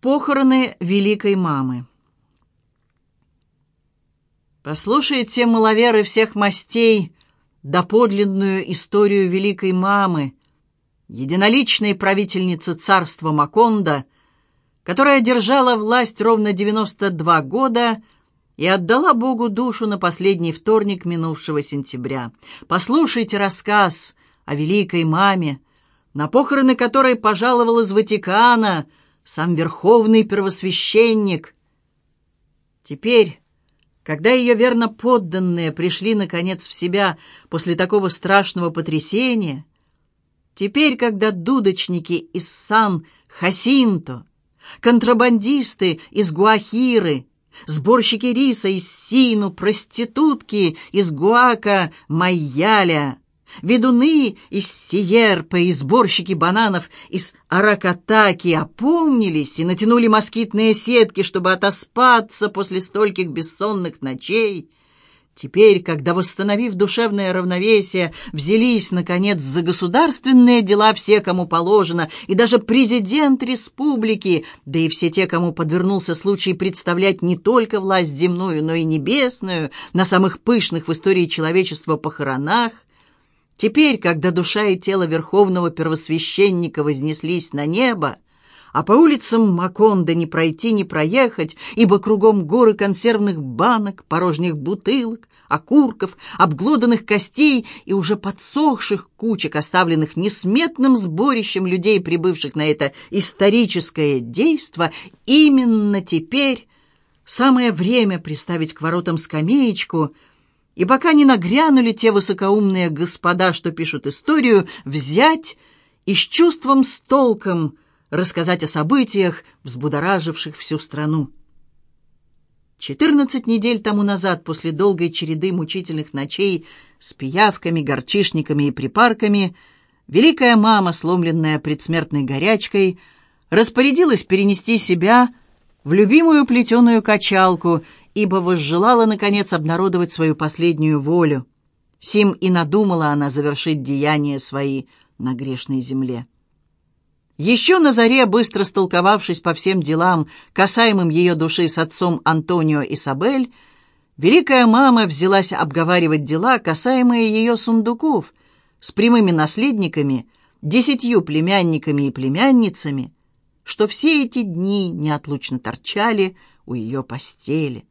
Похороны великой мамы. Послушайте, маловеры всех мастей, доподлинную историю великой мамы, единоличной правительницы царства Маконда, которая держала власть ровно 92 года и отдала Богу душу на последний вторник минувшего сентября. Послушайте рассказ о великой маме, на похороны которой пожаловал из Ватикана – сам верховный первосвященник. Теперь, когда ее верно подданные пришли, наконец, в себя после такого страшного потрясения, теперь, когда дудочники из Сан-Хасинто, контрабандисты из Гуахиры, сборщики риса из Сину, проститутки из Гуака-Майяля, Ведуны из Сиерпа и сборщики бананов из Аракатаки опомнились и натянули москитные сетки, чтобы отоспаться после стольких бессонных ночей. Теперь, когда, восстановив душевное равновесие, взялись, наконец, за государственные дела все, кому положено, и даже президент республики, да и все те, кому подвернулся случай представлять не только власть земную, но и небесную, на самых пышных в истории человечества похоронах, Теперь, когда душа и тело верховного первосвященника вознеслись на небо, а по улицам Маконда не пройти, не проехать, ибо кругом горы консервных банок, порожних бутылок, окурков, обглоданных костей и уже подсохших кучек, оставленных несметным сборищем людей, прибывших на это историческое действо, именно теперь самое время приставить к воротам скамеечку — и пока не нагрянули те высокоумные господа, что пишут историю, взять и с чувством, с толком рассказать о событиях, взбудораживших всю страну. Четырнадцать недель тому назад, после долгой череды мучительных ночей с пиявками, горчишниками и припарками, великая мама, сломленная предсмертной горячкой, распорядилась перенести себя в любимую плетеную качалку ибо возжелала, наконец, обнародовать свою последнюю волю. Сим и надумала она завершить деяния свои на грешной земле. Еще на заре, быстро столковавшись по всем делам, касаемым ее души с отцом Антонио Исабель, великая мама взялась обговаривать дела, касаемые ее сундуков, с прямыми наследниками, десятью племянниками и племянницами, что все эти дни неотлучно торчали у ее постели.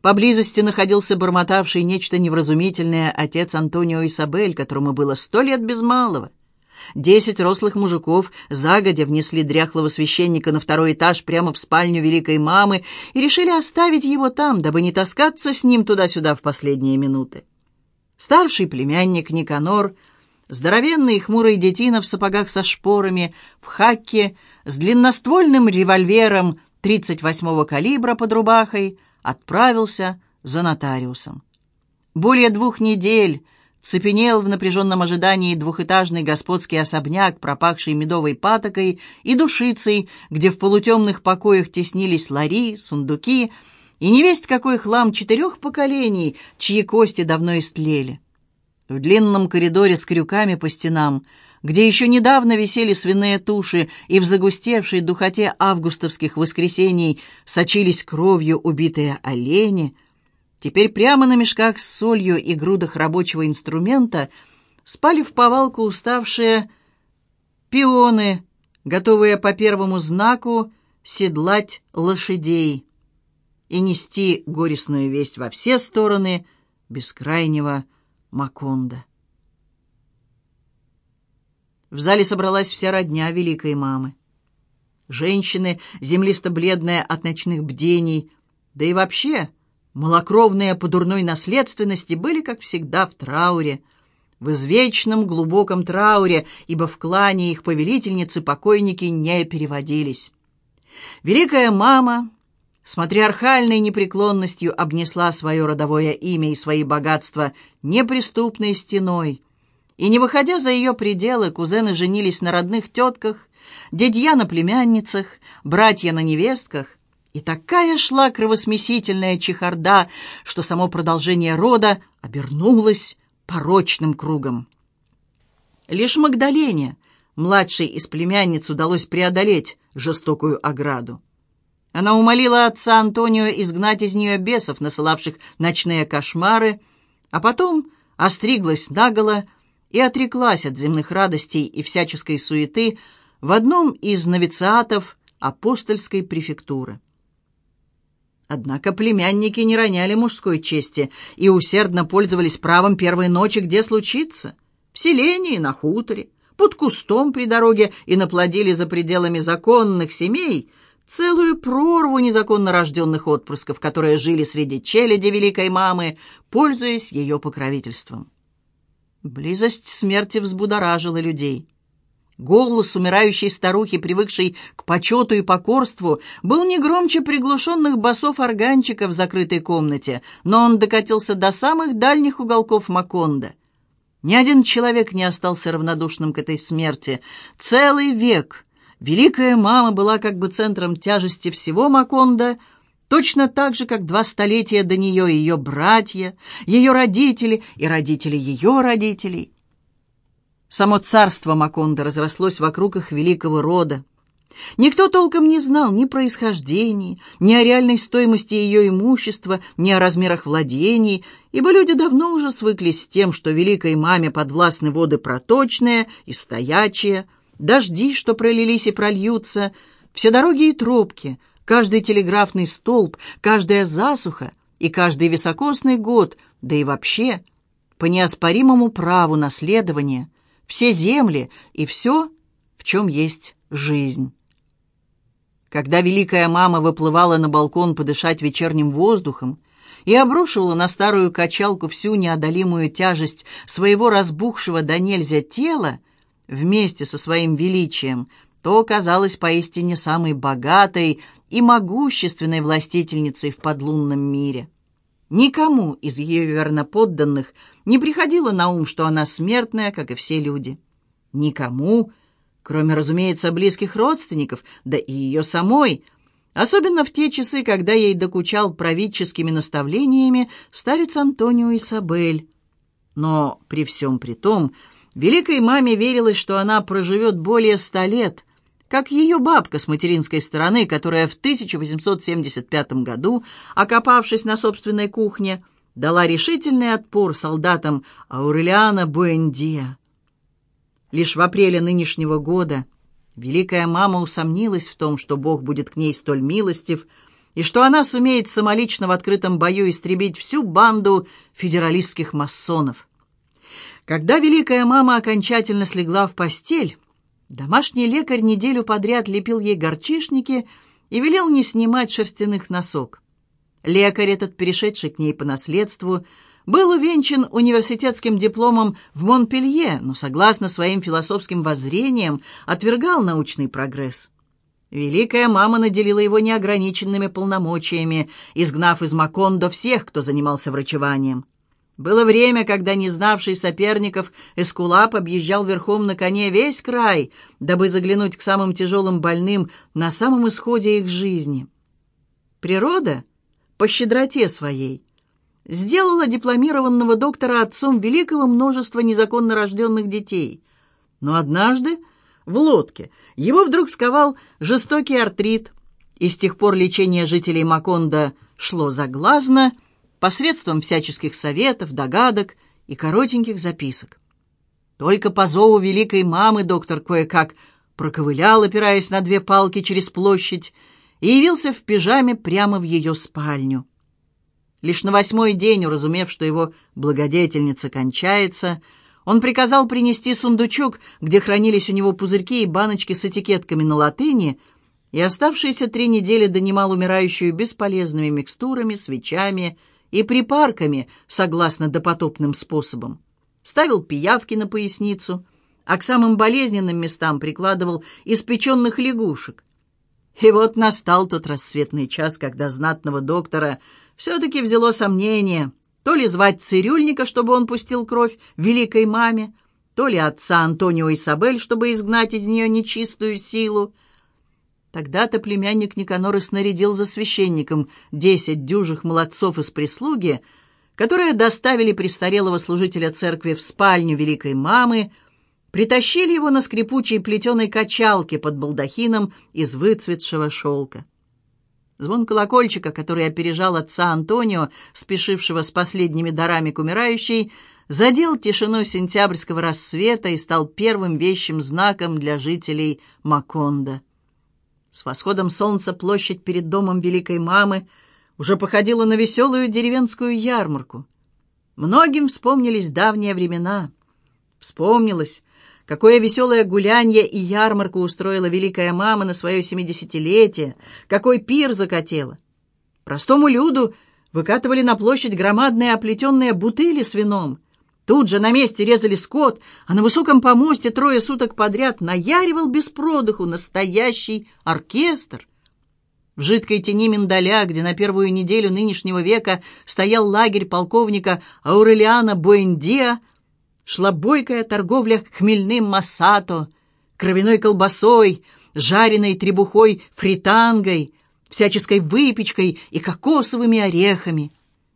Поблизости находился бормотавший нечто невразумительное отец Антонио Исабель, которому было сто лет без малого. Десять рослых мужиков загодя внесли дряхлого священника на второй этаж прямо в спальню великой мамы и решили оставить его там, дабы не таскаться с ним туда-сюда в последние минуты. Старший племянник Никанор, здоровенный и хмурый детина в сапогах со шпорами, в хакке, с длинноствольным револьвером 38-го калибра под рубахой, отправился за нотариусом. Более двух недель цепенел в напряженном ожидании двухэтажный господский особняк, пропахший медовой патокой и душицей, где в полутемных покоях теснились лари, сундуки и невесть какой хлам четырех поколений, чьи кости давно истлели. В длинном коридоре с крюками по стенам – где еще недавно висели свиные туши, и в загустевшей духоте августовских воскресений сочились кровью убитые олени, теперь прямо на мешках с солью и грудах рабочего инструмента спали в повалку уставшие пионы, готовые по первому знаку седлать лошадей и нести горестную весть во все стороны бескрайнего Маконда. В зале собралась вся родня великой мамы. Женщины, землисто-бледные от ночных бдений, да и вообще малокровные по дурной наследственности, были, как всегда, в трауре, в извечном глубоком трауре, ибо в клане их повелительницы покойники не переводились. Великая мама с матриархальной непреклонностью обнесла свое родовое имя и свои богатства неприступной стеной, и не выходя за ее пределы, кузены женились на родных тетках, дядья на племянницах, братья на невестках. И такая шла кровосмесительная чехарда, что само продолжение рода обернулось порочным кругом. Лишь Магдалене, младшей из племянниц удалось преодолеть жестокую ограду. Она умолила отца Антонио изгнать из нее бесов, насылавших ночные кошмары, а потом остриглась наголо и отреклась от земных радостей и всяческой суеты в одном из новициатов апостольской префектуры. Однако племянники не роняли мужской чести и усердно пользовались правом первой ночи, где случится. В селении, на хуторе, под кустом при дороге и наплодили за пределами законных семей целую прорву незаконно рожденных отпрысков, которые жили среди челяди великой мамы, пользуясь ее покровительством. Близость смерти взбудоражила людей. Голос умирающей старухи, привыкшей к почету и покорству, был не громче приглушенных басов органчика в закрытой комнате, но он докатился до самых дальних уголков Маконда. Ни один человек не остался равнодушным к этой смерти. Целый век Великая Мама была как бы центром тяжести всего Маконда, точно так же, как два столетия до нее ее братья, ее родители и родители ее родителей. Само царство Маконда разрослось вокруг их великого рода. Никто толком не знал ни происхождения, ни о реальной стоимости ее имущества, ни о размерах владений, ибо люди давно уже свыклись с тем, что великой маме подвластны воды проточные и стоячие, дожди, что пролились и прольются, все дороги и тропки, каждый телеграфный столб, каждая засуха и каждый високосный год, да и вообще, по неоспоримому праву наследования, все земли и все, в чем есть жизнь. Когда великая мама выплывала на балкон подышать вечерним воздухом и обрушивала на старую качалку всю неодолимую тяжесть своего разбухшего до нельзя тела, вместе со своим величием, то казалась поистине самой богатой и могущественной властительницей в подлунном мире. Никому из ее верноподданных не приходило на ум, что она смертная, как и все люди. Никому, кроме, разумеется, близких родственников, да и ее самой, особенно в те часы, когда ей докучал правительскими наставлениями старец Антонио Исабель. Но при всем при том, великой маме верилось, что она проживет более ста лет — как ее бабка с материнской стороны, которая в 1875 году, окопавшись на собственной кухне, дала решительный отпор солдатам Аурелиана Буэндия. Лишь в апреле нынешнего года великая мама усомнилась в том, что Бог будет к ней столь милостив, и что она сумеет самолично в открытом бою истребить всю банду федералистских масонов. Когда великая мама окончательно слегла в постель, Домашний лекарь неделю подряд лепил ей горчишники и велел не снимать шерстяных носок. Лекарь этот, перешедший к ней по наследству, был увенчан университетским дипломом в Монпелье, но, согласно своим философским воззрениям, отвергал научный прогресс. Великая мама наделила его неограниченными полномочиями, изгнав из Макондо всех, кто занимался врачеванием. Было время, когда не знавший соперников Эскулап объезжал верхом на коне весь край, дабы заглянуть к самым тяжелым больным на самом исходе их жизни. Природа, по щедроте своей, сделала дипломированного доктора отцом великого множества незаконно рожденных детей. Но однажды в лодке его вдруг сковал жестокий артрит, и с тех пор лечение жителей Маконда шло заглазно – посредством всяческих советов, догадок и коротеньких записок. Только по зову великой мамы доктор кое-как проковылял, опираясь на две палки через площадь, и явился в пижаме прямо в ее спальню. Лишь на восьмой день, уразумев, что его благодетельница кончается, он приказал принести сундучок, где хранились у него пузырьки и баночки с этикетками на латыни, и оставшиеся три недели донимал умирающую бесполезными микстурами, свечами и припарками, согласно допотопным способам. Ставил пиявки на поясницу, а к самым болезненным местам прикладывал испеченных лягушек. И вот настал тот рассветный час, когда знатного доктора все-таки взяло сомнение, то ли звать цирюльника, чтобы он пустил кровь великой маме, то ли отца Антонио Исабель, чтобы изгнать из нее нечистую силу, Тогда-то племянник Никанор снарядил за священником десять дюжих молодцов из прислуги, которые доставили престарелого служителя церкви в спальню великой мамы, притащили его на скрипучей плетеной качалке под балдахином из выцветшего шелка. Звон колокольчика, который опережал отца Антонио, спешившего с последними дарами к умирающей, задел тишину сентябрьского рассвета и стал первым вещим знаком для жителей Маконда. С восходом солнца площадь перед домом Великой Мамы уже походила на веселую деревенскую ярмарку. Многим вспомнились давние времена. Вспомнилось, какое веселое гулянье и ярмарку устроила Великая Мама на свое семидесятилетие, какой пир закатила. Простому люду выкатывали на площадь громадные оплетенные бутыли с вином, Тут же на месте резали скот, а на высоком помосте трое суток подряд наяривал без продыху настоящий оркестр. В жидкой тени миндаля, где на первую неделю нынешнего века стоял лагерь полковника Аурелиана Буэндиа, шла бойкая торговля хмельным массато, кровяной колбасой, жареной требухой фритангой, всяческой выпечкой и кокосовыми орехами.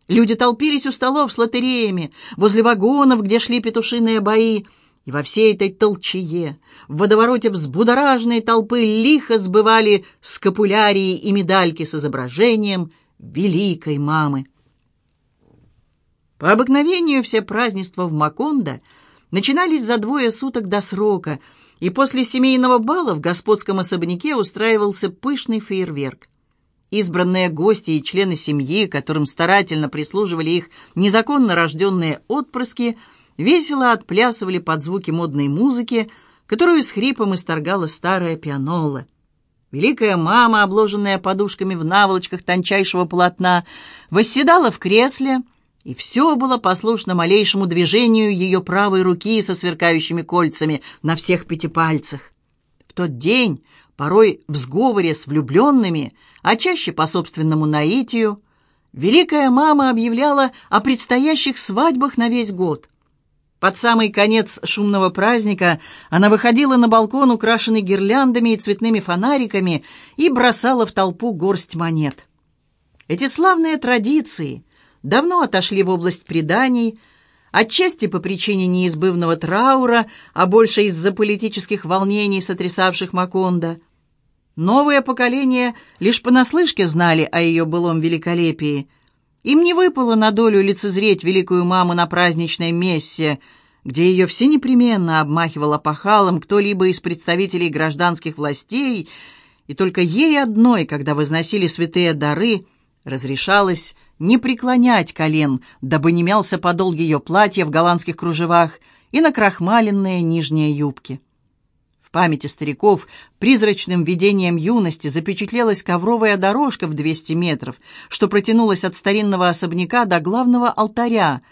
Люди толпились у столов с лотереями, возле вагонов, где шли петушиные бои, и во всей этой толчее, в водовороте взбудораженной толпы лихо сбывали скапулярии и медальки с изображением великой мамы. По обыкновению все празднества в Макондо начинались за двое суток до срока, и после семейного бала в господском особняке устраивался пышный фейерверк. Избранные гости и члены семьи, которым старательно прислуживали их незаконно рожденные отпрыски, весело отплясывали под звуки модной музыки, которую с хрипом исторгала старая пианола. Великая мама, обложенная подушками в наволочках тончайшего полотна, восседала в кресле, и все было послушно малейшему движению ее правой руки со сверкающими кольцами на всех пяти пальцах. В тот день, порой в сговоре с влюбленными, а чаще по собственному наитию, Великая мама объявляла о предстоящих свадьбах на весь год. Под самый конец шумного праздника она выходила на балкон, украшенный гирляндами и цветными фонариками, и бросала в толпу горсть монет. Эти славные традиции давно отошли в область преданий, отчасти по причине неизбывного траура, а больше из-за политических волнений, сотрясавших Макондо. Новое поколение лишь понаслышке знали о ее былом великолепии. Им не выпало на долю лицезреть великую маму на праздничной мессе, где ее все непременно обмахивала пахалом кто-либо из представителей гражданских властей, и только ей одной, когда возносили святые дары, разрешалось не преклонять колен, дабы не мялся подол ее платья в голландских кружевах и на крахмаленные нижние юбки. В памяти стариков призрачным видением юности запечатлелась ковровая дорожка в 200 метров, что протянулась от старинного особняка до главного алтаря.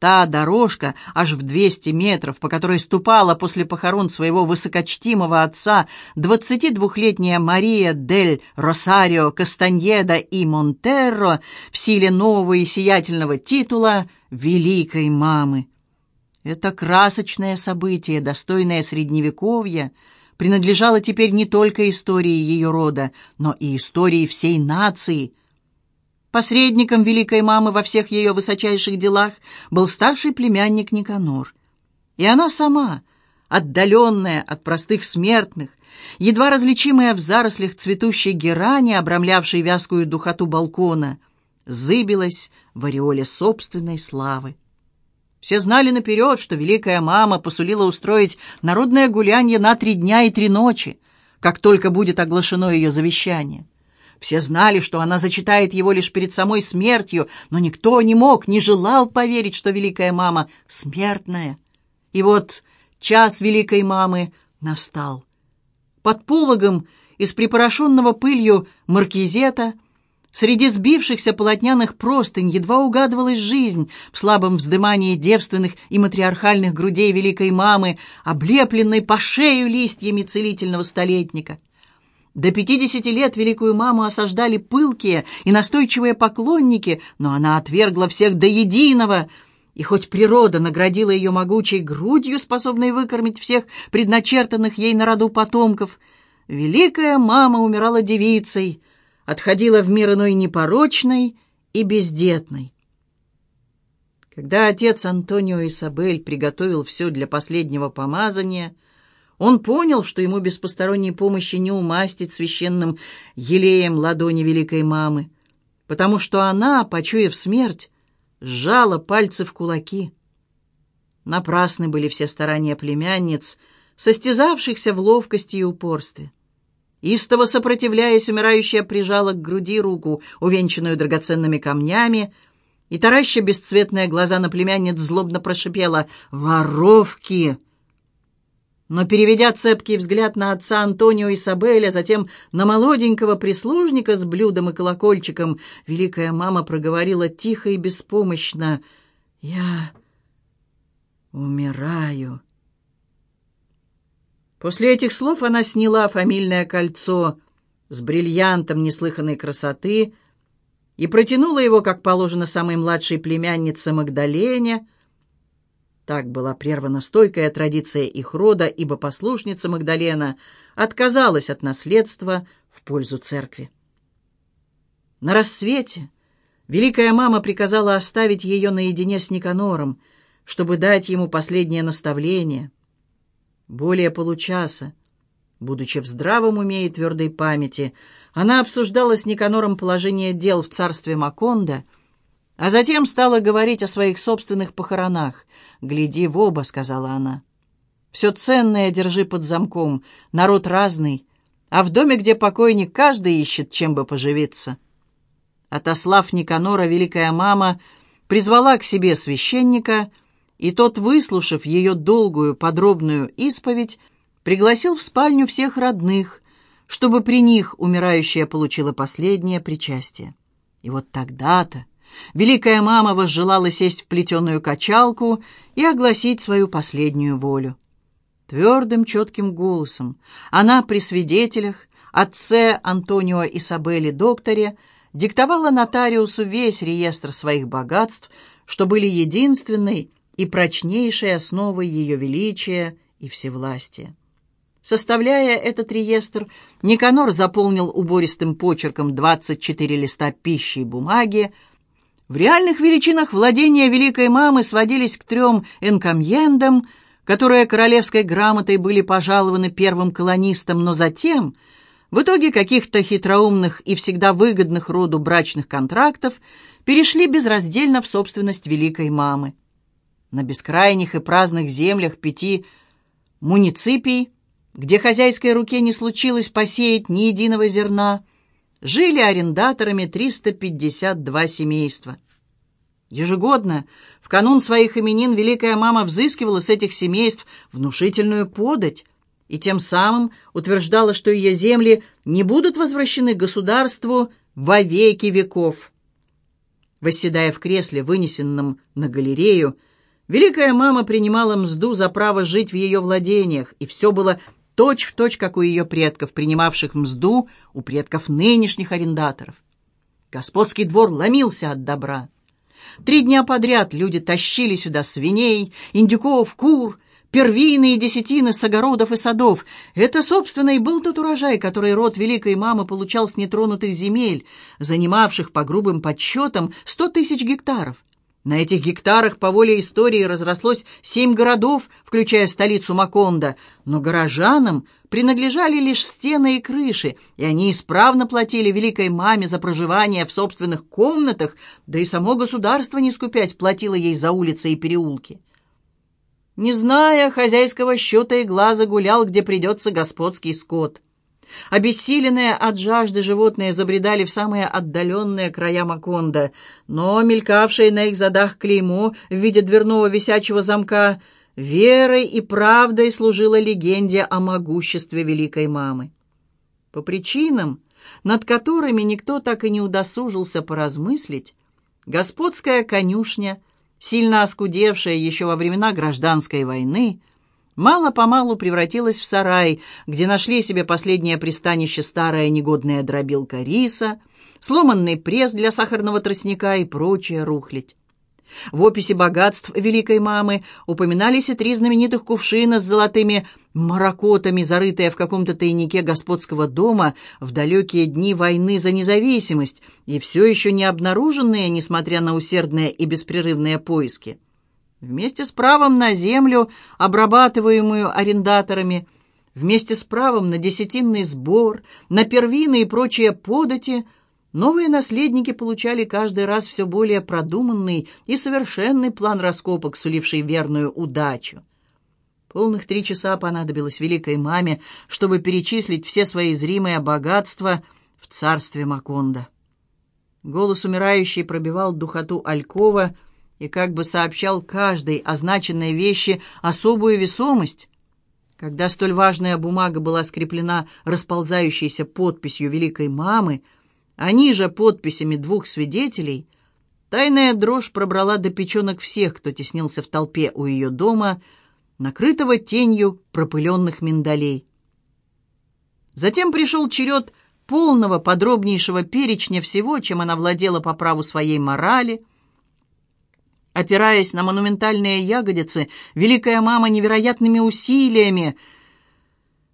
Та дорожка аж в 200 метров, по которой ступала после похорон своего высокочтимого отца 22-летняя Мария дель Росарио Кастаньеда и Монтерро в силе нового и сиятельного титула «Великой мамы». Это красочное событие, достойное Средневековья, принадлежало теперь не только истории ее рода, но и истории всей нации. Посредником Великой Мамы во всех ее высочайших делах был старший племянник Никанор. И она сама, отдаленная от простых смертных, едва различимая в зарослях цветущей герани, обрамлявшей вязкую духоту балкона, зыбилась в ореоле собственной славы. Все знали наперед, что великая мама посулила устроить народное гулянье на три дня и три ночи, как только будет оглашено ее завещание. Все знали, что она зачитает его лишь перед самой смертью, но никто не мог, не желал поверить, что великая мама смертная. И вот час великой мамы настал. Под пологом из припорошенного пылью маркизета Среди сбившихся полотняных простынь едва угадывалась жизнь в слабом вздымании девственных и матриархальных грудей великой мамы, облепленной по шею листьями целительного столетника. До пятидесяти лет великую маму осаждали пылкие и настойчивые поклонники, но она отвергла всех до единого, и хоть природа наградила ее могучей грудью, способной выкормить всех предначертанных ей на роду потомков, великая мама умирала девицей — отходила в мир иной непорочной и бездетной. Когда отец Антонио Исабель приготовил все для последнего помазания, он понял, что ему без посторонней помощи не умастить священным елеем ладони великой мамы, потому что она, почуяв смерть, сжала пальцы в кулаки. Напрасны были все старания племянниц, состязавшихся в ловкости и упорстве. Истово сопротивляясь, умирающая прижала к груди руку, увенчанную драгоценными камнями, и, тараща бесцветные глаза на племянниц, злобно прошипела «Воровки!». Но, переведя цепкий взгляд на отца Антонио Исабеля, затем на молоденького прислужника с блюдом и колокольчиком, великая мама проговорила тихо и беспомощно «Я умираю». После этих слов она сняла фамильное кольцо с бриллиантом неслыханной красоты и протянула его, как положено самой младшей племяннице Магдалене. Так была прервана стойкая традиция их рода, ибо послушница Магдалена отказалась от наследства в пользу церкви. На рассвете великая мама приказала оставить ее наедине с Никанором, чтобы дать ему последнее наставление. Более получаса, будучи в здравом уме и твердой памяти, она обсуждала с Никанором положение дел в царстве Маконда, а затем стала говорить о своих собственных похоронах. «Гляди в оба», — сказала она. «Все ценное держи под замком, народ разный, а в доме, где покойник, каждый ищет, чем бы поживиться». Отослав Никанора, великая мама призвала к себе священника, и тот, выслушав ее долгую подробную исповедь, пригласил в спальню всех родных, чтобы при них умирающая получила последнее причастие. И вот тогда-то великая мама возжелала сесть в плетеную качалку и огласить свою последнюю волю. Твердым, четким голосом она при свидетелях, отце Антонио Исабелли докторе, диктовала нотариусу весь реестр своих богатств, что были единственной и прочнейшей основой ее величия и всевластия. Составляя этот реестр, Никанор заполнил убористым почерком 24 листа пищи и бумаги. В реальных величинах владения Великой Мамы сводились к трем энкомьендам, которые королевской грамотой были пожалованы первым колонистам, но затем, в итоге каких-то хитроумных и всегда выгодных роду брачных контрактов, перешли безраздельно в собственность Великой Мамы. На бескрайних и праздных землях пяти муниципий где хозяйской руке не случилось посеять ни единого зерна, жили арендаторами 352 семейства. Ежегодно, в канун своих именин, великая мама взыскивала с этих семейств внушительную подать и тем самым утверждала, что ее земли не будут возвращены государству во веки веков. Восседая в кресле, вынесенном на галерею, Великая мама принимала мзду за право жить в ее владениях, и все было точь в точь, как у ее предков, принимавших мзду у предков нынешних арендаторов. Господский двор ломился от добра. Три дня подряд люди тащили сюда свиней, индюков, кур, первины и десятины с огородов и садов. Это, собственно, и был тот урожай, который род Великой Мамы получал с нетронутых земель, занимавших по грубым подсчетам сто тысяч гектаров. На этих гектарах по воле истории разрослось семь городов, включая столицу Маконда, но горожанам принадлежали лишь стены и крыши, и они исправно платили великой маме за проживание в собственных комнатах, да и само государство, не скупясь, платило ей за улицы и переулки. Не зная хозяйского счета и глаза гулял, где придется господский скот. Обессиленные от жажды животные забредали в самые отдаленные края Маконда, но мелькавшее на их задах клеймо в виде дверного висячего замка верой и правдой служило легенде о могуществе Великой Мамы. По причинам, над которыми никто так и не удосужился поразмыслить, господская конюшня, сильно оскудевшая еще во времена гражданской войны, мало-помалу превратилась в сарай, где нашли себе последнее пристанище старая негодная дробилка риса, сломанный пресс для сахарного тростника и прочая рухлядь. В описи богатств Великой Мамы упоминались и три знаменитых кувшина с золотыми маракотами, зарытые в каком-то тайнике господского дома в далекие дни войны за независимость и все еще не обнаруженные, несмотря на усердные и беспрерывные поиски. Вместе с правом на землю, обрабатываемую арендаторами, вместе с правом на десятинный сбор, на первины и прочие подати – Новые наследники получали каждый раз все более продуманный и совершенный план раскопок, суливший верную удачу. Полных три часа понадобилось великой маме, чтобы перечислить все свои зримые богатства в царстве Маконда. Голос умирающей пробивал духоту Алькова и как бы сообщал каждой означенной вещи особую весомость. Когда столь важная бумага была скреплена расползающейся подписью великой мамы, а ниже подписями двух свидетелей, тайная дрожь пробрала до печенок всех, кто теснился в толпе у ее дома, накрытого тенью пропыленных миндалей. Затем пришел черед полного подробнейшего перечня всего, чем она владела по праву своей морали. Опираясь на монументальные ягодицы, великая мама невероятными усилиями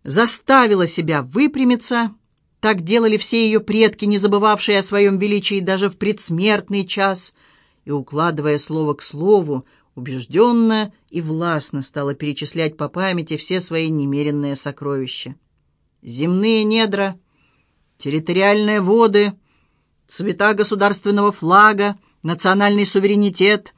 заставила себя выпрямиться так делали все ее предки, не забывавшие о своем величии даже в предсмертный час, и, укладывая слово к слову, убежденно и властно стала перечислять по памяти все свои немеренные сокровища. Земные недра, территориальные воды, цвета государственного флага, национальный суверенитет,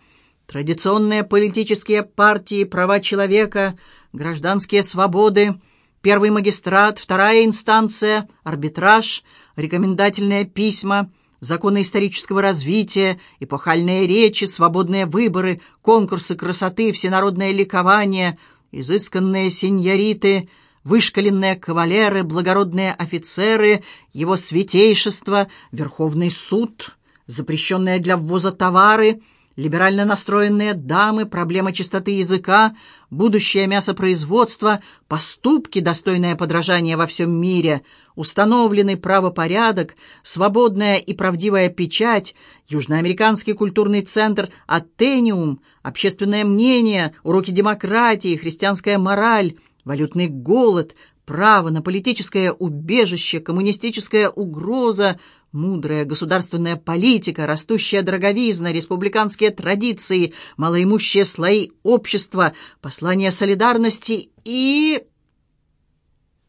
традиционные политические партии, права человека, гражданские свободы — Первый магистрат, вторая инстанция, арбитраж, рекомендательные письма, законы исторического развития, эпохальные речи, свободные выборы, конкурсы красоты, всенародное ликование, изысканные сеньориты, вышкаленные кавалеры, благородные офицеры, его святейшество, Верховный суд, запрещенные для ввоза товары — либерально настроенные дамы, проблема чистоты языка, будущее мясопроизводство, поступки, достойное подражания во всем мире, установленный правопорядок, свободная и правдивая печать, Южноамериканский культурный центр «Аттениум», общественное мнение, уроки демократии, христианская мораль, валютный голод, право на политическое убежище, коммунистическая угроза, Мудрая государственная политика, растущая дороговизна, республиканские традиции, малоимущие слои общества, послание солидарности и...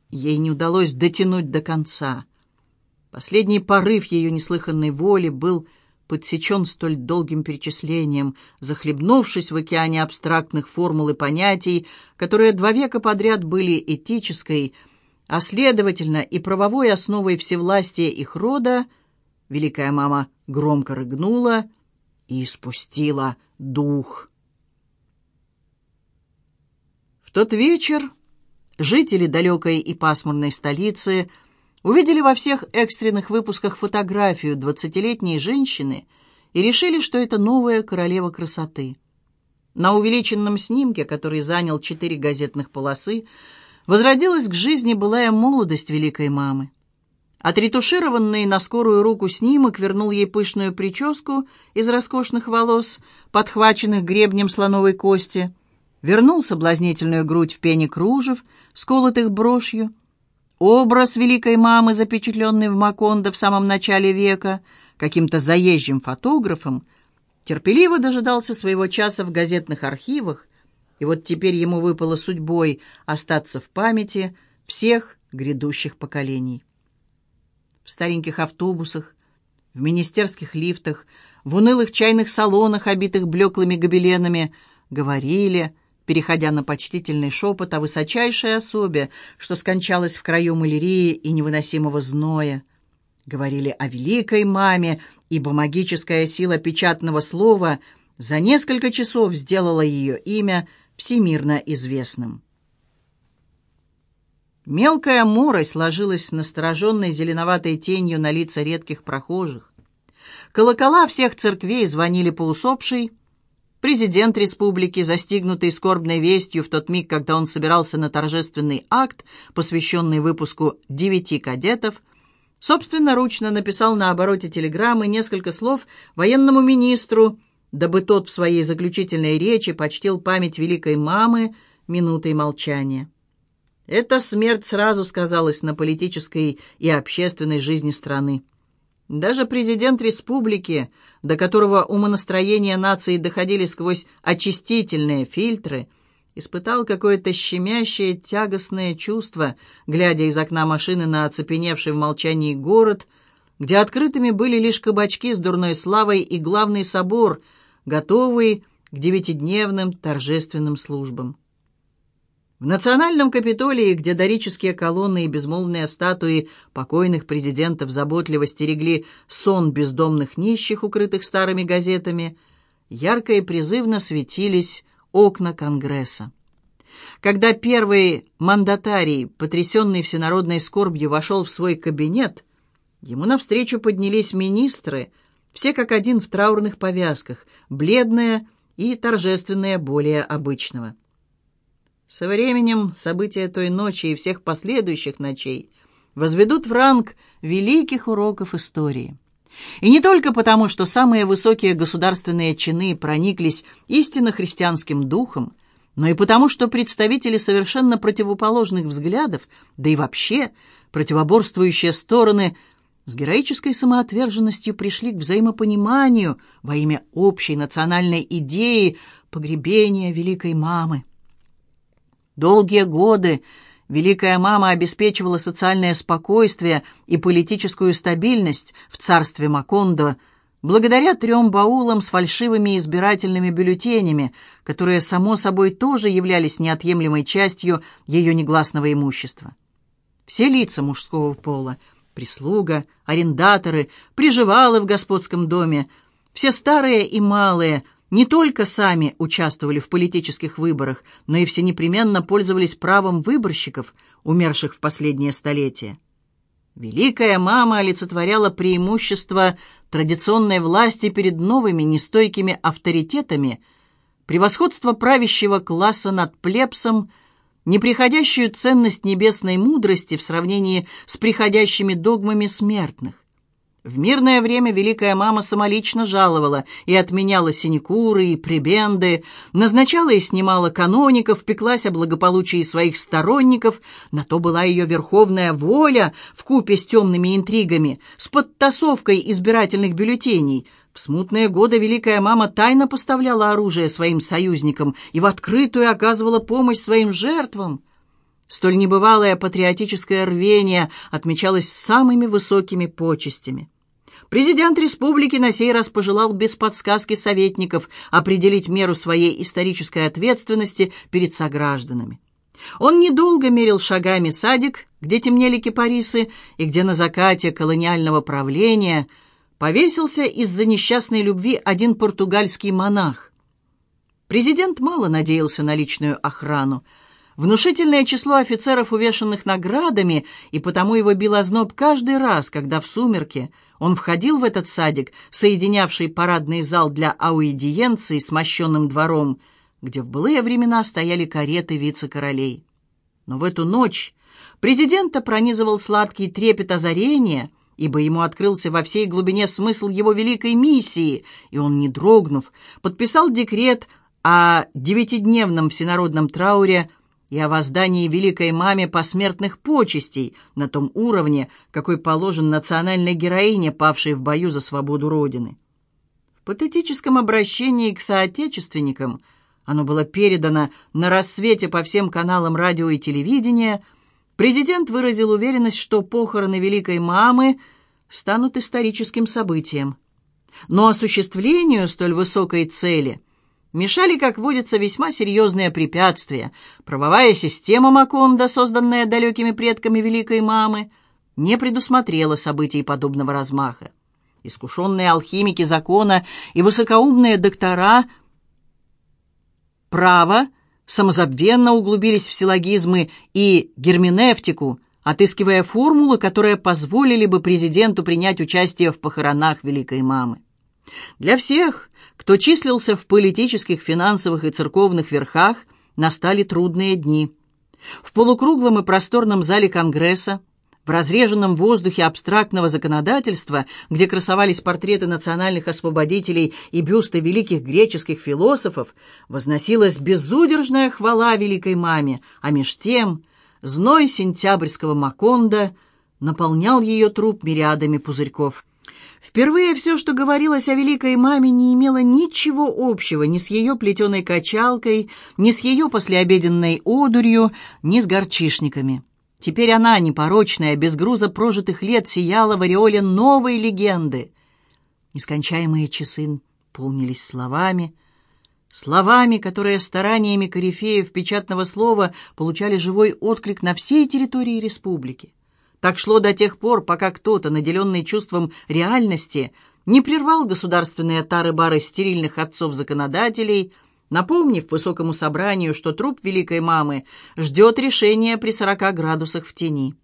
Ей не удалось дотянуть до конца. Последний порыв ее неслыханной воли был подсечен столь долгим перечислением, захлебнувшись в океане абстрактных формул и понятий, которые два века подряд были этической, а следовательно и правовой основой всевластия их рода, великая мама громко рыгнула и испустила дух. В тот вечер жители далекой и пасмурной столицы увидели во всех экстренных выпусках фотографию двадцатилетней женщины и решили, что это новая королева красоты. На увеличенном снимке, который занял четыре газетных полосы, возродилась к жизни былая молодость великой мамы. Отретушированный на скорую руку снимок вернул ей пышную прическу из роскошных волос, подхваченных гребнем слоновой кости, вернул соблазнительную грудь в пене кружев, сколотых брошью. Образ великой мамы, запечатленный в Макондо в самом начале века, каким-то заезжим фотографом, терпеливо дожидался своего часа в газетных архивах, и вот теперь ему выпало судьбой остаться в памяти всех грядущих поколений. В стареньких автобусах, в министерских лифтах, в унылых чайных салонах, обитых блеклыми гобеленами, говорили, переходя на почтительный шепот о высочайшей особе, что скончалась в краю малярии и невыносимого зноя. Говорили о великой маме, ибо магическая сила печатного слова за несколько часов сделала ее имя – всемирно известным. Мелкая морось ложилась настороженной зеленоватой тенью на лица редких прохожих. Колокола всех церквей звонили по усопшей. Президент республики, застигнутый скорбной вестью в тот миг, когда он собирался на торжественный акт, посвященный выпуску девяти кадетов, собственноручно написал на обороте телеграммы несколько слов военному министру дабы тот в своей заключительной речи почтил память великой мамы минутой молчания. Эта смерть сразу сказалась на политической и общественной жизни страны. Даже президент республики, до которого умонастроения нации доходили сквозь очистительные фильтры, испытал какое-то щемящее, тягостное чувство, глядя из окна машины на оцепеневший в молчании город, где открытыми были лишь кабачки с дурной славой и главный собор, готовый к девятидневным торжественным службам. В национальном Капитолии, где дорические колонны и безмолвные статуи покойных президентов заботливо стерегли сон бездомных нищих, укрытых старыми газетами, ярко и призывно светились окна Конгресса. Когда первый мандатарий, потрясенный всенародной скорбью, вошел в свой кабинет, ему навстречу поднялись министры, все как один в траурных повязках, бледные и торжественные более обычного. Со временем события той ночи и всех последующих ночей возведут в ранг великих уроков истории. И не только потому, что самые высокие государственные чины прониклись истинно христианским духом, но и потому, что представители совершенно противоположных взглядов, да и вообще противоборствующие стороны, с героической самоотверженностью пришли к взаимопониманию во имя общей национальной идеи погребения великой мамы. Долгие годы Великая Мама обеспечивала социальное спокойствие и политическую стабильность в царстве Макондо благодаря трем баулам с фальшивыми избирательными бюллетенями, которые, само собой, тоже являлись неотъемлемой частью ее негласного имущества. Все лица мужского пола – прислуга, арендаторы, приживалы в господском доме, все старые и малые – не только сами участвовали в политических выборах, но и всенепременно пользовались правом выборщиков, умерших в последнее столетие. Великая мама олицетворяла преимущество традиционной власти перед новыми нестойкими авторитетами, превосходство правящего класса над плебсом, неприходящую ценность небесной мудрости в сравнении с приходящими догмами смертных. В мирное время Великая Мама самолично жаловала и отменяла синекуры и прибенды, назначала и снимала каноников, пеклась о благополучии своих сторонников. На то была ее верховная воля в купе с темными интригами, с подтасовкой избирательных бюллетеней. В смутные годы Великая Мама тайно поставляла оружие своим союзникам и в открытую оказывала помощь своим жертвам. Столь небывалое патриотическое рвение отмечалось самыми высокими почестями. Президент республики на сей раз пожелал без подсказки советников определить меру своей исторической ответственности перед согражданами. Он недолго мерил шагами садик, где темнели кипарисы, и где на закате колониального правления повесился из-за несчастной любви один португальский монах. Президент мало надеялся на личную охрану. Внушительное число офицеров, увешанных наградами, и потому его бил озноб каждый раз, когда в сумерке он входил в этот садик, соединявший парадный зал для ауэдиенции с мощенным двором, где в былые времена стояли кареты вице-королей. Но в эту ночь президента пронизывал сладкий трепет озарения, ибо ему открылся во всей глубине смысл его великой миссии, и он, не дрогнув, подписал декрет о девятидневном всенародном трауре – и о воздании великой маме посмертных почестей на том уровне, какой положен национальной героине, павшей в бою за свободу Родины. В патетическом обращении к соотечественникам оно было передано на рассвете по всем каналам радио и телевидения, президент выразил уверенность, что похороны великой мамы станут историческим событием. Но осуществлению столь высокой цели – мешали, как водится, весьма серьезные препятствия. Правовая система Маконда, созданная далекими предками Великой Мамы, не предусмотрела событий подобного размаха. Искушенные алхимики закона и высокоумные доктора права самозабвенно углубились в силлогизмы и герменевтику, отыскивая формулы, которые позволили бы президенту принять участие в похоронах Великой Мамы. Для всех, кто числился в политических, финансовых и церковных верхах, настали трудные дни. В полукруглом и просторном зале Конгресса В разреженном воздухе абстрактного законодательства, где красовались портреты национальных освободителей и бюсты великих греческих философов, возносилась безудержная хвала великой маме, а меж тем зной сентябрьского Маконда наполнял ее труп мириадами пузырьков. Впервые все, что говорилось о великой маме, не имело ничего общего ни с ее плетеной качалкой, ни с ее послеобеденной одурью, ни с горчишниками. Теперь она, непорочная, без груза прожитых лет, сияла в ореоле новой легенды. Нескончаемые часы полнились словами, словами, которые стараниями корифеев печатного слова получали живой отклик на всей территории республики. Так шло до тех пор, пока кто-то, наделенный чувством реальности, не прервал государственные тары-бары стерильных отцов-законодателей, напомнив высокому собранию, что труп великой мамы ждет решения при 40 градусах в тени.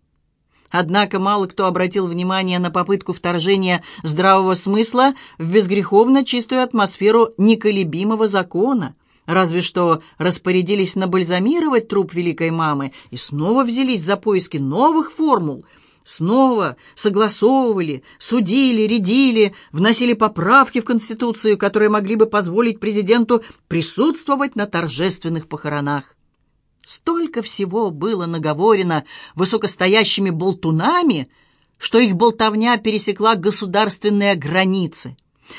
Однако мало кто обратил внимание на попытку вторжения здравого смысла в безгреховно чистую атмосферу неколебимого закона, разве что распорядились набальзамировать труп великой мамы и снова взялись за поиски новых формул – Снова согласовывали, судили, рядили, вносили поправки в Конституцию, которые могли бы позволить президенту присутствовать на торжественных похоронах. Столько всего было наговорено высокостоящими болтунами, что их болтовня пересекла государственные границы,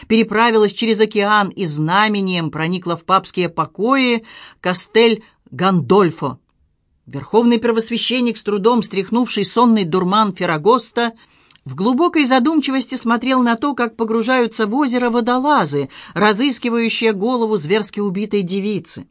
переправилась через океан и знамением проникла в папские покои Кастель Гандольфо. Верховный первосвященник, с трудом стряхнувший сонный дурман Феррагоста, в глубокой задумчивости смотрел на то, как погружаются в озеро водолазы, разыскивающие голову зверски убитой девицы.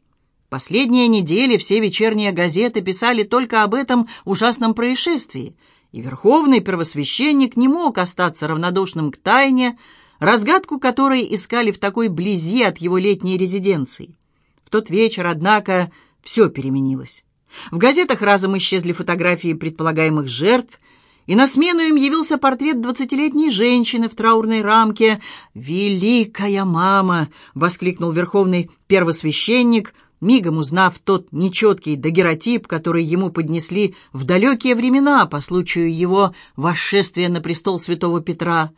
Последние недели все вечерние газеты писали только об этом ужасном происшествии, и верховный первосвященник не мог остаться равнодушным к тайне, разгадку которой искали в такой близи от его летней резиденции. В тот вечер, однако, все переменилось. В газетах разом исчезли фотографии предполагаемых жертв, и на смену им явился портрет двадцатилетней женщины в траурной рамке. «Великая мама!» — воскликнул верховный первосвященник, мигом узнав тот нечеткий дагеротип, который ему поднесли в далекие времена по случаю его восшествия на престол святого Петра.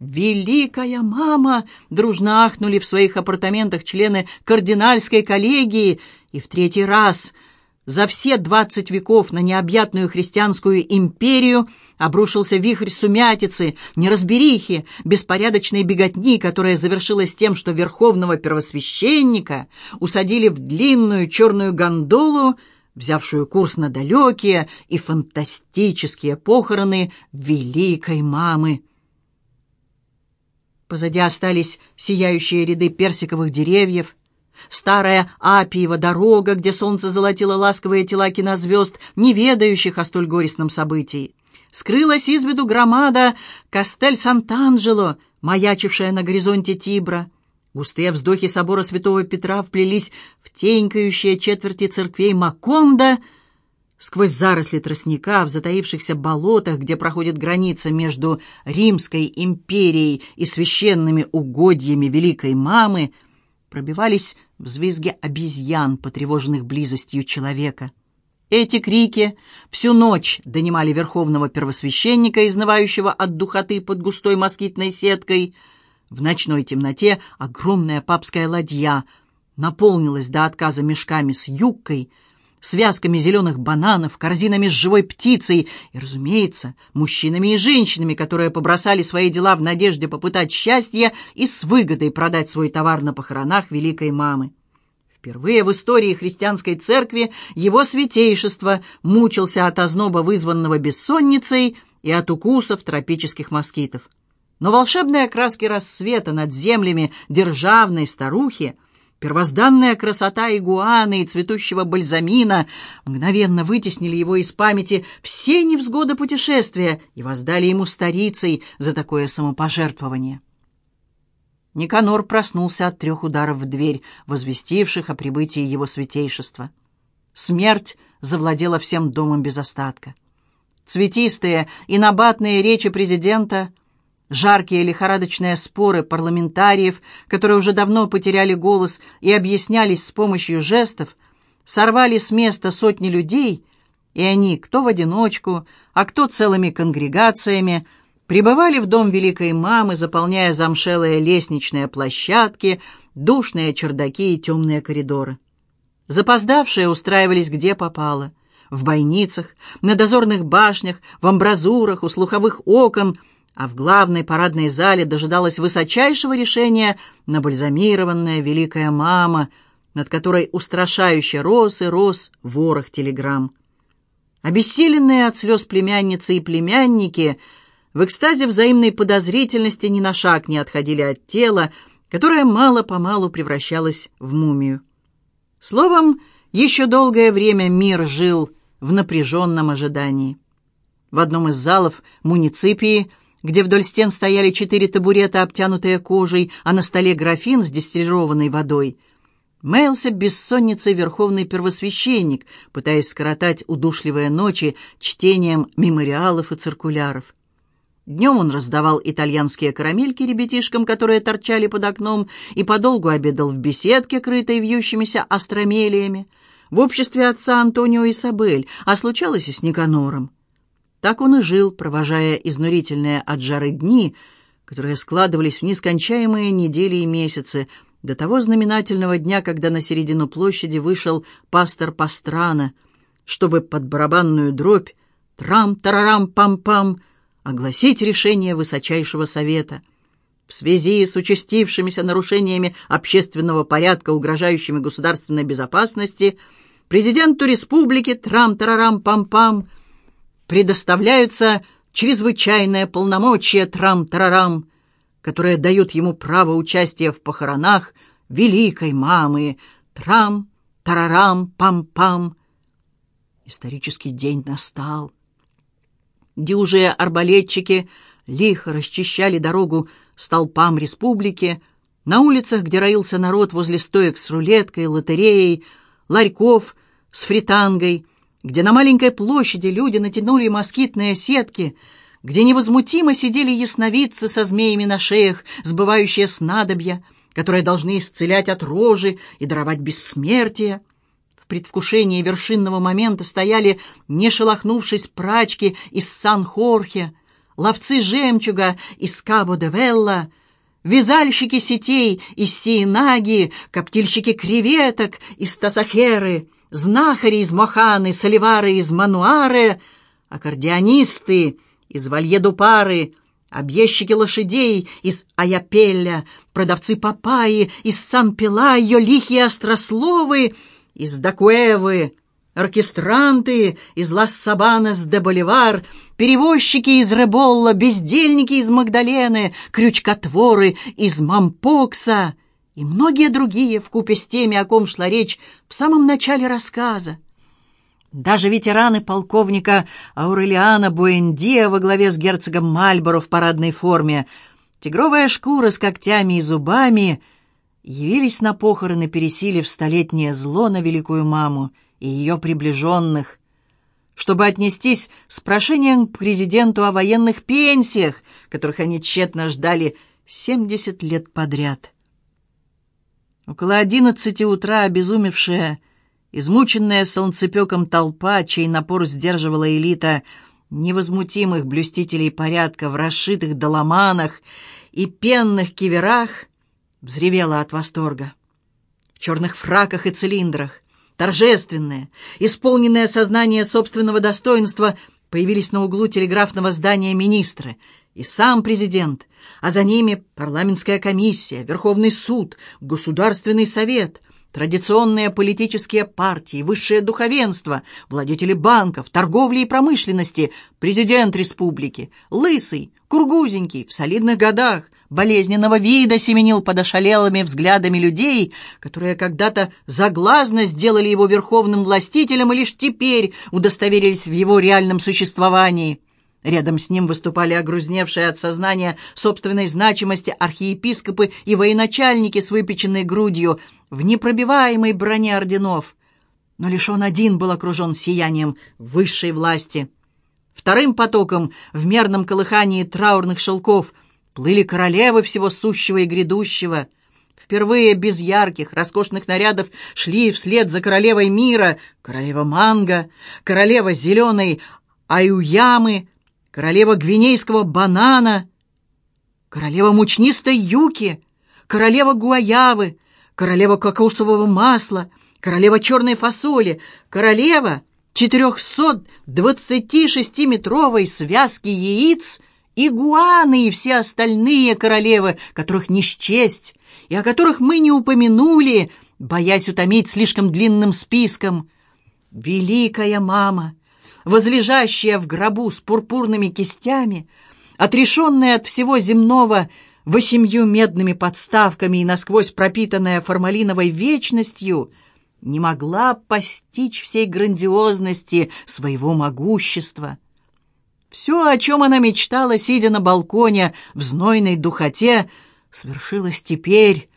«Великая мама!» — дружно ахнули в своих апартаментах члены кардинальской коллегии, и в третий раз — за все двадцать веков на необъятную христианскую империю обрушился вихрь сумятицы, неразберихи, беспорядочной беготни, которая завершилась тем, что верховного первосвященника усадили в длинную черную гондолу, взявшую курс на далекие и фантастические похороны великой мамы. Позади остались сияющие ряды персиковых деревьев, Старая Апиева дорога, где солнце золотило ласковые тела кинозвезд, не ведающих о столь горестном событии. Скрылась из виду громада Кастель Сант'Анджело, маячившая на горизонте Тибра. Густые вздохи собора святого Петра вплелись в тенькающие четверти церквей Маконда, сквозь заросли тростника в затаившихся болотах, где проходит граница между Римской империей и священными угодьями Великой Мамы, пробивались взвизги обезьян, потревоженных близостью человека. Эти крики всю ночь донимали верховного первосвященника, изнывающего от духоты под густой москитной сеткой. В ночной темноте огромная папская ладья наполнилась до отказа мешками с юбкой — связками зеленых бананов, корзинами с живой птицей и, разумеется, мужчинами и женщинами, которые побросали свои дела в надежде попытать счастье и с выгодой продать свой товар на похоронах великой мамы. Впервые в истории христианской церкви его святейшество мучился от озноба, вызванного бессонницей, и от укусов тропических москитов. Но волшебные краски рассвета над землями державной старухи Первозданная красота игуаны и цветущего бальзамина мгновенно вытеснили его из памяти все невзгоды путешествия и воздали ему старицей за такое самопожертвование. Никанор проснулся от трех ударов в дверь, возвестивших о прибытии его святейшества. Смерть завладела всем домом без остатка. Цветистые и набатные речи президента — Жаркие лихорадочные споры парламентариев, которые уже давно потеряли голос и объяснялись с помощью жестов, сорвали с места сотни людей и они, кто в одиночку, а кто целыми конгрегациями, прибывали в дом Великой Мамы, заполняя замшелые лестничные площадки, душные чердаки и темные коридоры. Запоздавшие устраивались где попало. В бойницах, на дозорных башнях, в амбразурах, у слуховых окон, а в главной парадной зале дожидалась высочайшего решения набальзамированная Великая Мама, над которой устрашающе рос и рос ворох телеграмм. Обессиленные от слез племянницы и племянники в экстазе взаимной подозрительности ни на шаг не отходили от тела, которое мало-помалу превращалось в мумию. Словом, еще долгое время мир жил в напряженном ожидании. В одном из залов муниципии, где вдоль стен стояли четыре табурета, обтянутые кожей, а на столе графин с дистиллированной водой – Маялся бессонницей верховный первосвященник, пытаясь скоротать удушливые ночи чтением мемориалов и циркуляров. Днем он раздавал итальянские карамельки ребятишкам, которые торчали под окном, и подолгу обедал в беседке, крытой вьющимися астромелиями, в обществе отца Антонио Исабель, а случалось и с Никанором. Так он и жил, провожая изнурительные от жары дни, которые складывались в нескончаемые недели и месяцы, до того знаменательного дня, когда на середину площади вышел пастор Пастрана, чтобы под барабанную дробь «трам-тарарам-пам-пам» огласить решение Высочайшего Совета. В связи с участившимися нарушениями общественного порядка, угрожающими государственной безопасности, президенту республики «трам-тарарам-пам-пам» предоставляются чрезвычайное полномочия «трам-тарарам» которые дают ему право участия в похоронах великой мамы. Трам, тарарам, пам-пам. Исторический день настал. Дюжие арбалетчики лихо расчищали дорогу столпам республики, на улицах, где роился народ возле стоек с рулеткой, лотереей, ларьков с фритангой, где на маленькой площади люди натянули москитные сетки — где невозмутимо сидели ясновидцы со змеями на шеях, сбывающие снадобья, которые должны исцелять от рожи и даровать бессмертие. В предвкушении вершинного момента стояли, не шелохнувшись, прачки из Сан-Хорхе, ловцы жемчуга из Кабо-де-Велла, вязальщики сетей из Сиенаги, коптильщики креветок из Тасахеры, знахари из Моханы, соливары из Мануаре, аккордеонисты из Вальедупары, объездчики лошадей из Аяпеля, продавцы папайи из Сан-Пелайо, лихие острословы из Дакуэвы, оркестранты из Лас-Сабанес де Боливар, перевозчики из Реболла, бездельники из Магдалены, крючкотворы из Мампокса и многие другие вкупе с теми, о ком шла речь в самом начале рассказа. Даже ветераны полковника Аурелиана Буэндия во главе с герцогом Мальборо в парадной форме, тигровая шкура с когтями и зубами, явились на похороны, пересилив столетнее зло на великую маму и ее приближенных, чтобы отнестись с прошением к президенту о военных пенсиях, которых они тщетно ждали 70 лет подряд. Около одиннадцати утра обезумевшая Измученная солнцепеком толпа, чей напор сдерживала элита невозмутимых блюстителей порядка в расшитых доломанах и пенных киверах, взревела от восторга. В черных фраках и цилиндрах, торжественное, исполненное сознание собственного достоинства, появились на углу телеграфного здания министры и сам президент, а за ними парламентская комиссия, Верховный суд, Государственный совет, Традиционные политические партии, высшее духовенство, владетели банков, торговли и промышленности, президент республики, лысый, кургузенький, в солидных годах, болезненного вида семенил под ошалелыми взглядами людей, которые когда-то заглазно сделали его верховным властителем и лишь теперь удостоверились в его реальном существовании. Рядом с ним выступали огрузневшие от сознания собственной значимости архиепископы и военачальники с выпеченной грудью в непробиваемой броне орденов. Но лишь он один был окружен сиянием высшей власти. Вторым потоком в мерном колыхании траурных шелков плыли королевы всего сущего и грядущего. Впервые без ярких, роскошных нарядов шли вслед за королевой мира королева манго, королева зеленой аюямы, королева гвинейского банана, королева мучнистой юки, королева гуаявы, королева кокосового масла, королева черной фасоли, королева 426-метровой связки яиц, игуаны и все остальные королевы, которых не счесть, и о которых мы не упомянули, боясь утомить слишком длинным списком. Великая мама, возлежащая в гробу с пурпурными кистями, отрешенная от всего земного восемью медными подставками и насквозь пропитанная формалиновой вечностью, не могла постичь всей грандиозности своего могущества. Все, о чем она мечтала, сидя на балконе в знойной духоте, свершилось теперь,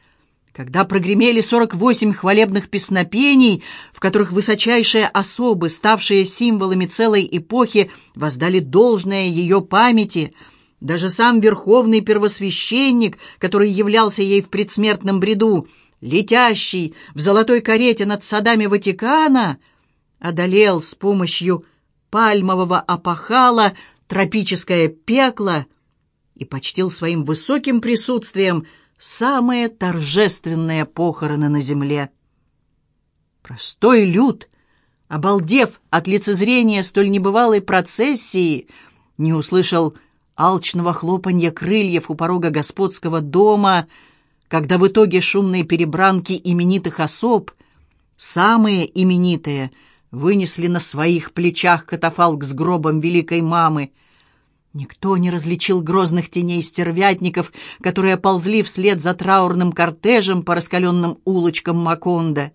когда прогремели сорок восемь хвалебных песнопений, в которых высочайшие особы, ставшие символами целой эпохи, воздали должное ее памяти — даже сам верховный первосвященник, который являлся ей в предсмертном бреду, летящий в золотой карете над садами Ватикана, одолел с помощью пальмового опахала тропическое пекло и почтил своим высоким присутствием самые торжественные похороны на земле. Простой люд, обалдев от лицезрения столь небывалой процессии, не услышал алчного хлопанья крыльев у порога господского дома, когда в итоге шумные перебранки именитых особ, самые именитые, вынесли на своих плечах катафалк с гробом великой мамы. Никто не различил грозных теней стервятников, которые ползли вслед за траурным кортежем по раскаленным улочкам Маконда.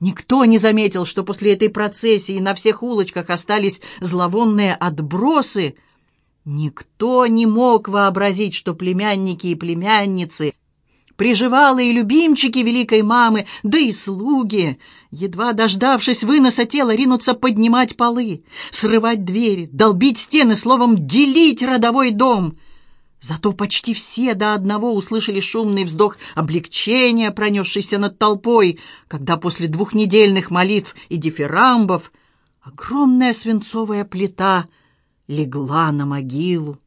Никто не заметил, что после этой процессии на всех улочках остались зловонные отбросы — Никто не мог вообразить, что племянники и племянницы, приживалые любимчики великой мамы, да и слуги, едва дождавшись выноса тела, ринутся поднимать полы, срывать двери, долбить стены, словом, делить родовой дом. Зато почти все до одного услышали шумный вздох облегчения, пронесшийся над толпой, когда после двухнедельных молитв и дифирамбов огромная свинцовая плита — легла на могилу.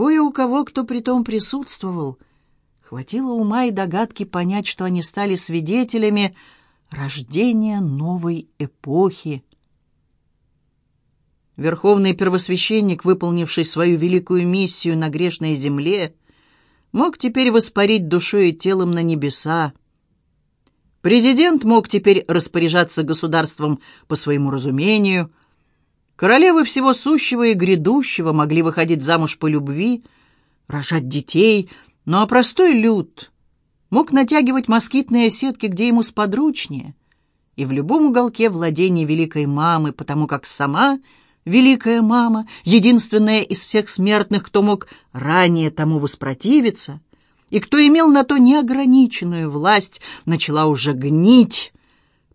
Кое у кого, кто при том присутствовал, хватило ума и догадки понять, что они стали свидетелями рождения новой эпохи. Верховный первосвященник, выполнивший свою великую миссию на грешной земле, мог теперь воспарить душой и телом на небеса. Президент мог теперь распоряжаться государством по своему разумению, Королевы всего сущего и грядущего могли выходить замуж по любви, рожать детей, ну а простой люд мог натягивать москитные сетки, где ему сподручнее, и в любом уголке владения великой мамы, потому как сама великая мама, единственная из всех смертных, кто мог ранее тому воспротивиться, и кто имел на то неограниченную власть, начала уже гнить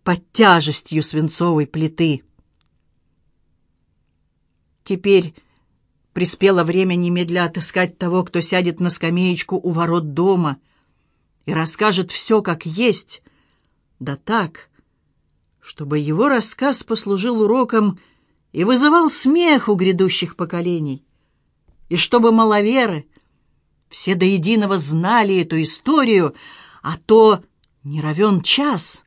под тяжестью свинцовой плиты. Теперь приспело время немедля отыскать того, кто сядет на скамеечку у ворот дома и расскажет все как есть, да так, чтобы его рассказ послужил уроком и вызывал смех у грядущих поколений, и чтобы маловеры все до единого знали эту историю, а то не равен час.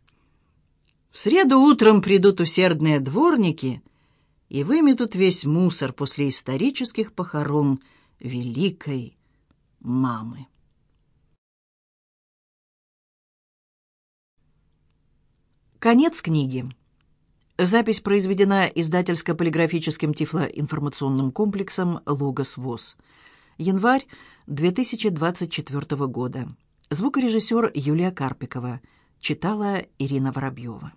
В среду утром придут усердные дворники и выметут весь мусор после исторических похорон великой мамы. Конец книги. Запись произведена издательско-полиграфическим тифлоинформационным комплексом «Логос ВОЗ». Январь 2024 года. Звукорежиссер Юлия Карпикова. Читала Ирина Воробьева.